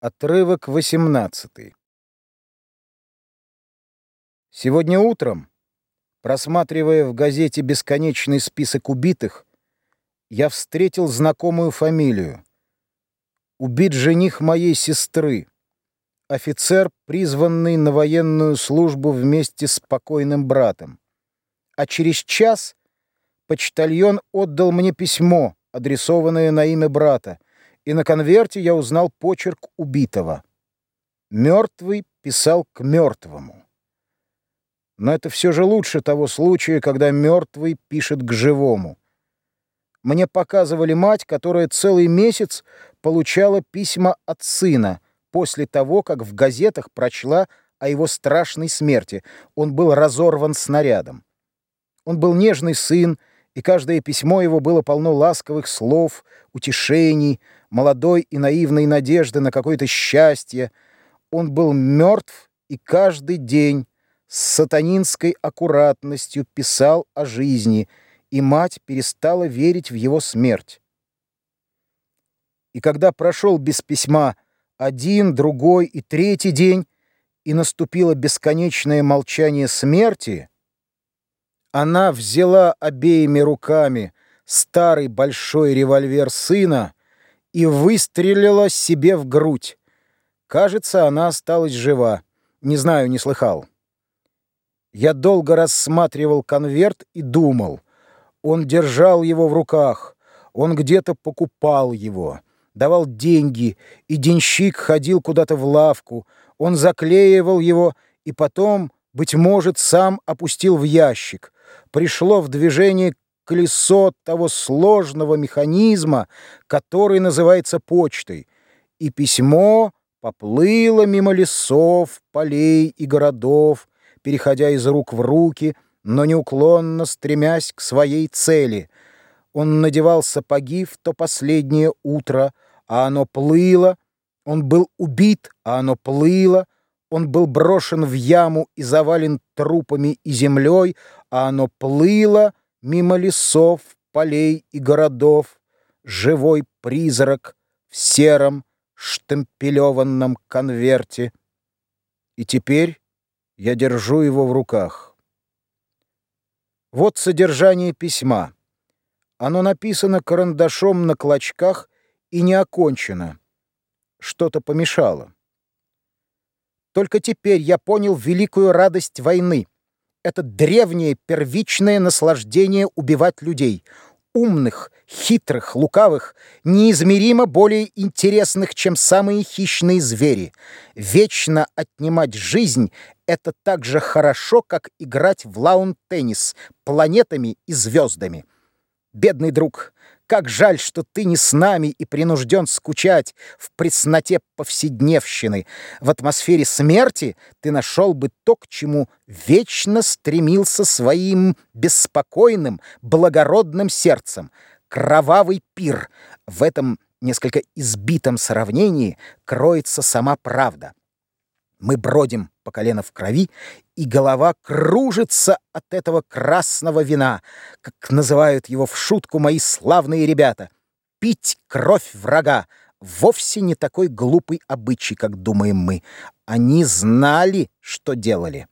Отрывок 18. Сегодня утром, просматривая в газете бесконечный список убитых, я встретил знакомую фамилию. Убит жених моей сестры, офицер, призванный на военную службу вместе с покойным братом. А через час почтальон отдал мне письмо, адресованное на имя брата, и на конверте я узнал почерк убитого. Мертвый писал к мертвому. Но это все же лучше того случая, когда мертвый пишет к живому. Мне показывали мать, которая целый месяц получала письма от сына после того, как в газетах прочла о его страшной смерти. Он был разорван снарядом. Он был нежный сын, и каждое письмо его было полно ласковых слов, утешений, молодой и наивной надежды на какое-то счастье. Он был мертв и каждый день с сатанинской аккуратностью писал о жизни, и мать перестала верить в его смерть. И когда прошел без письма один, другой и третий день, и наступило бесконечное молчание смерти, она взяла обеими руками старый большой револьвер сына и выстрелила себе в грудь. Кажется, она осталась жива. Не знаю, не слыхал. Я долго рассматривал конверт и думал. Он держал его в руках. Он где-то покупал его. Давал деньги, и денщик ходил куда-то в лавку. Он заклеивал его и потом, быть может, сам опустил в ящик. Пришло в движение колесо того сложного механизма, который называется почтой, и письмо поплыло мимо лесов, полей и городов, переходя из рук в руки, но неуклонно стремясь к своей цели. Он надевал сапоги в то последнее утро, а оно плыло, он был убит, а оно плыло, он был брошен в яму и завален трупами и землей, а оно плыло, Мимо лесов, полей и городов Живой призрак в сером штемпелеванном конверте. И теперь я держу его в руках. Вот содержание письма. Оно написано карандашом на клочках и не окончено. Что-то помешало. Только теперь я понял великую радость войны — это древнее первичное наслаждение убивать людей, умных, хитрых, лукавых, неизмеримо более интересных, чем самые хищные звери. Вечно отнимать жизнь — это так же хорошо, как играть в лаун-теннис планетами и звездами. Бедный друг, как жаль, что ты не с нами и принужден скучать в пресноте повседневщины. В атмосфере смерти ты нашел бы то, к чему вечно стремился своим беспокойным, благородным сердцем. Кровавый пир. В этом несколько избитом сравнении кроется сама правда. Мы бродим по колено в крови, и голова кружится от этого красного вина, как называют его в шутку мои славные ребята. Пить кровь врага вовсе не такой глупый обычай, как думаем мы. Они знали, что делали.